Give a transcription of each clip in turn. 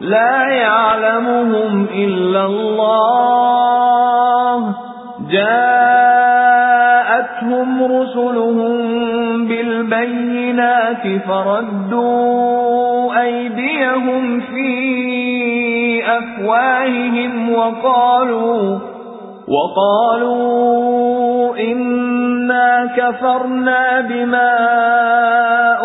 لَا يَعْلَمُهُمْ إِلَّا اللَّهُ. جَاءَتْهُمْ رُسُلُهُم بِالْبَيِّنَاتِ فَرَدُّوا أَيْدِيَهُمْ فِي أَفْوَاهِهِمْ وَقَالُوا وَقَالُوا إِنَّا كَفَرْنَا بِمَا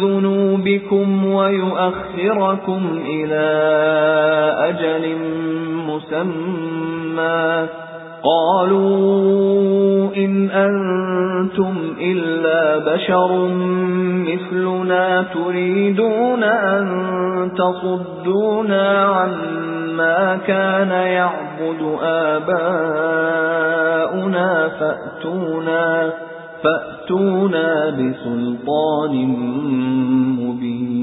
ذُنُوبِكُمْ وَيُؤَخِّرَكُمْ إِلَى أَجَلٍ مُّسَمًّى. قَالُوا إِنْ أَنتُمْ إِلَّا بَشَرٌ مِثْلُنَا تُرِيدُونَ أَن تَصُدُّونَا عَمَّا كَانَ يَعْبُدُ آبَاؤُنَا فَأْتُونَا فَأْتُونَا يَأْتُونَا بِسُلْطَانٍ مُّبِينٍ.